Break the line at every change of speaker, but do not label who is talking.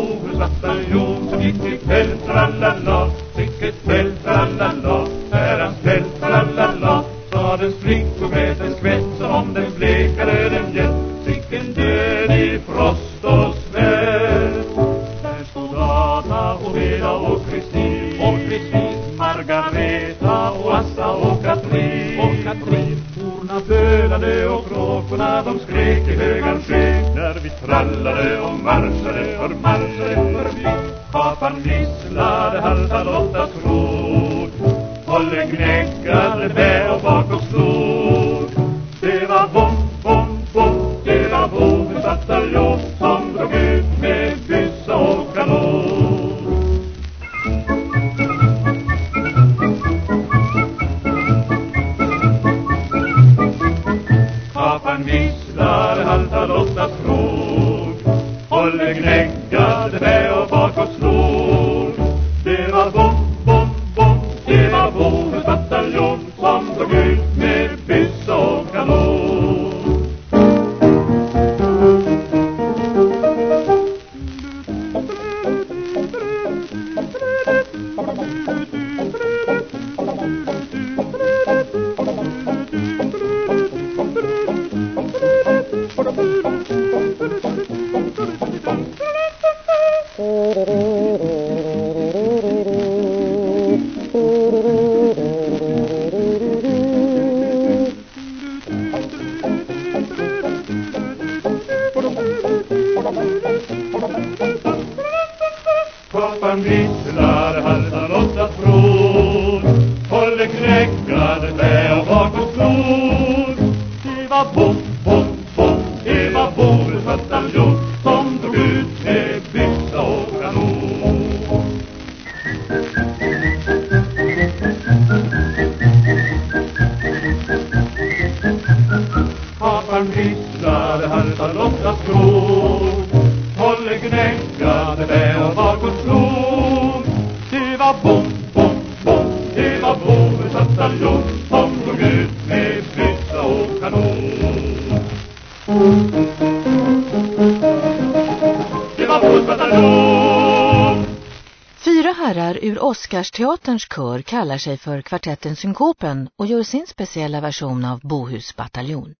over svarta jord som gick ikväll, tralala, fick ett skäll, tralala, är hans kväll, tralala, stadens flickor med en skvätt som om den blekade den gett, fick en död i frost och svält. Där stod Ada och Beda och Kristin och Kristin Margareta som skrek i högan sky När vi trallade och marschade för marschade förbi Kapan visslade halta Lottas rot Hålle gnäggade bä och bakåt slog Visslar halta Lottas rot håller gnäggade Kapan visslade halta Lottas bror Hålle knäckade med och bakåt slog Det var bom, Kapan visslade halta Lottas bror Håller gnäggade med och bakåt slog Det var bom, bom, bom Det var Bohus bataljon Som drog ut med byssa och kanon Det var Bohus bataljon
Fyra herrar ur Oscarsteaterns kör kallar sig för kvartetten Synkopen och gör sin speciella version av Bohus bataljon.